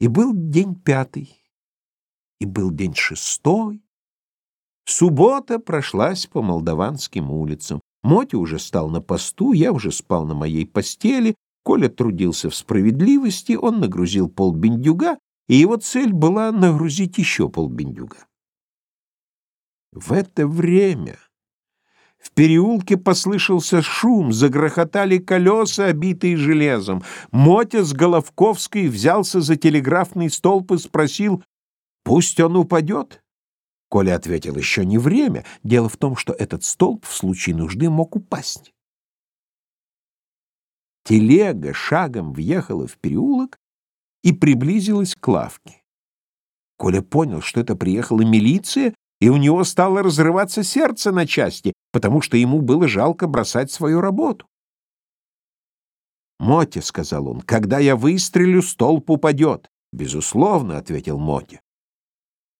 И был день пятый, и был день шестой. Суббота прошлась по молдаванским улицам. Мотя уже стал на посту, я уже спал на моей постели, Коля трудился в справедливости, он нагрузил полбендюга, и его цель была нагрузить еще полбендюга. В это время в переулке послышался шум, загрохотали колеса, обитые железом. Мотя с Головковской взялся за телеграфный столб и спросил, «Пусть он упадет». Коля ответил, «Еще не время. Дело в том, что этот столб в случае нужды мог упасть». Телега шагом въехала в переулок и приблизилась к лавке. Коля понял, что это приехала милиция, и у него стало разрываться сердце на части, потому что ему было жалко бросать свою работу. «Мотя», — сказал он, — «когда я выстрелю, столб упадет». «Безусловно», — ответил Мотя.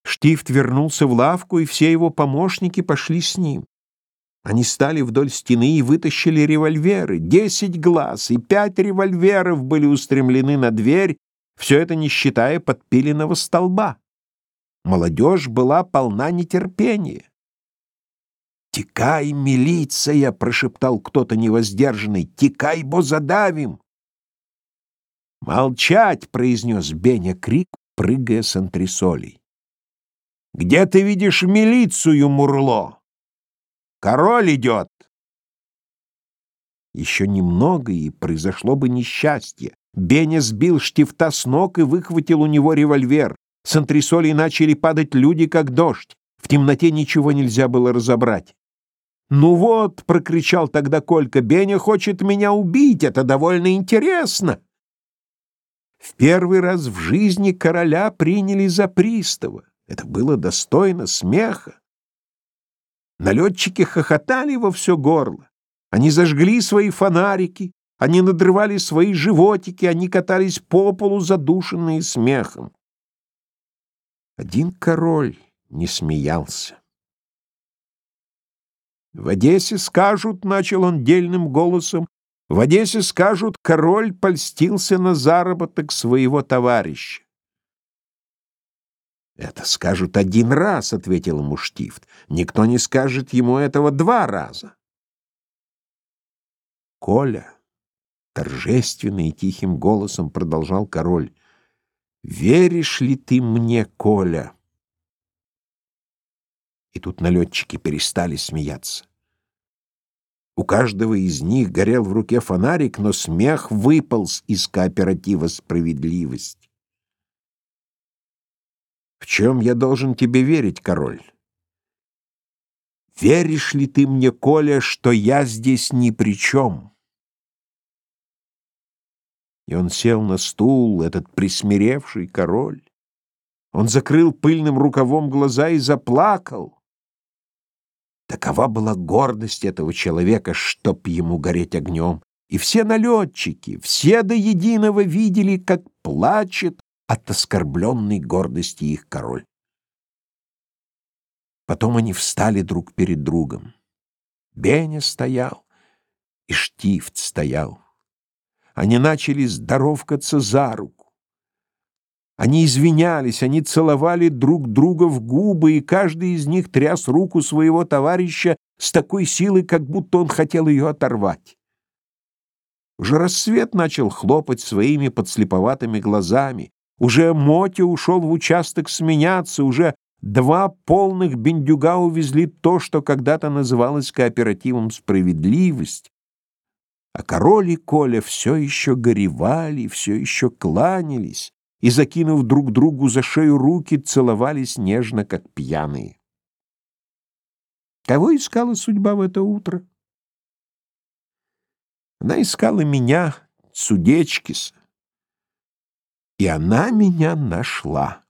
Штифт вернулся в лавку, и все его помощники пошли с ним. Они стали вдоль стены и вытащили револьверы. Десять глаз и пять револьверов были устремлены на дверь, все это не считая подпиленного столба. Молодежь была полна нетерпения. «Текай, милиция!» — прошептал кто-то невоздержанный. «Текай, бо задавим!» «Молчать!» — произнес Беня крик, прыгая с антресолей. «Где ты видишь милицию, Мурло? Король идет!» Еще немного, и произошло бы несчастье. Беня сбил штифта с ног и выхватил у него револьвер. С антресолей начали падать люди, как дождь. В темноте ничего нельзя было разобрать. «Ну вот», — прокричал тогда Колька, — «Беня хочет меня убить, это довольно интересно». В первый раз в жизни короля приняли за пристава. Это было достойно смеха. Налетчики хохотали во все горло. Они зажгли свои фонарики, они надрывали свои животики, они катались по полу, задушенные смехом. Один король не смеялся. В Одессе скажут, — начал он дельным голосом, — в Одессе скажут, король польстился на заработок своего товарища. «Это скажут один раз», — ответил ему Штифт. «Никто не скажет ему этого два раза». «Коля», — торжественно и тихим голосом продолжал король, Веришь ли ты мне, Коля? И тут налетчики перестали смеяться. У каждого из них горел в руке фонарик, но смех выполз из кооператива «Справедливость». В чем я должен тебе верить, король? Веришь ли ты мне, Коля, что я здесь ни при чем? И он сел на стул, этот присмиревший король. Он закрыл пыльным рукавом глаза и заплакал. Такова была гордость этого человека, чтоб ему гореть огнем. И все налетчики, все до единого видели, как плачет от оскорбленной гордости их король. Потом они встали друг перед другом. Беня стоял, и Штифт стоял. Они начали здоровкаться за руку. Они извинялись, они целовали друг друга в губы, и каждый из них тряс руку своего товарища с такой силой, как будто он хотел ее оторвать. Уже рассвет начал хлопать своими подслеповатыми глазами. Уже Мотя ушел в участок сменяться, уже два полных бендюга увезли то, что когда-то называлось кооперативом «Справедливость», а король и Коля все еще горевали, все еще кланялись и, закинув друг другу за шею руки, целовались нежно, как пьяные. Кого искала судьба в это утро? Она искала меня, Судечкиса, и она меня нашла.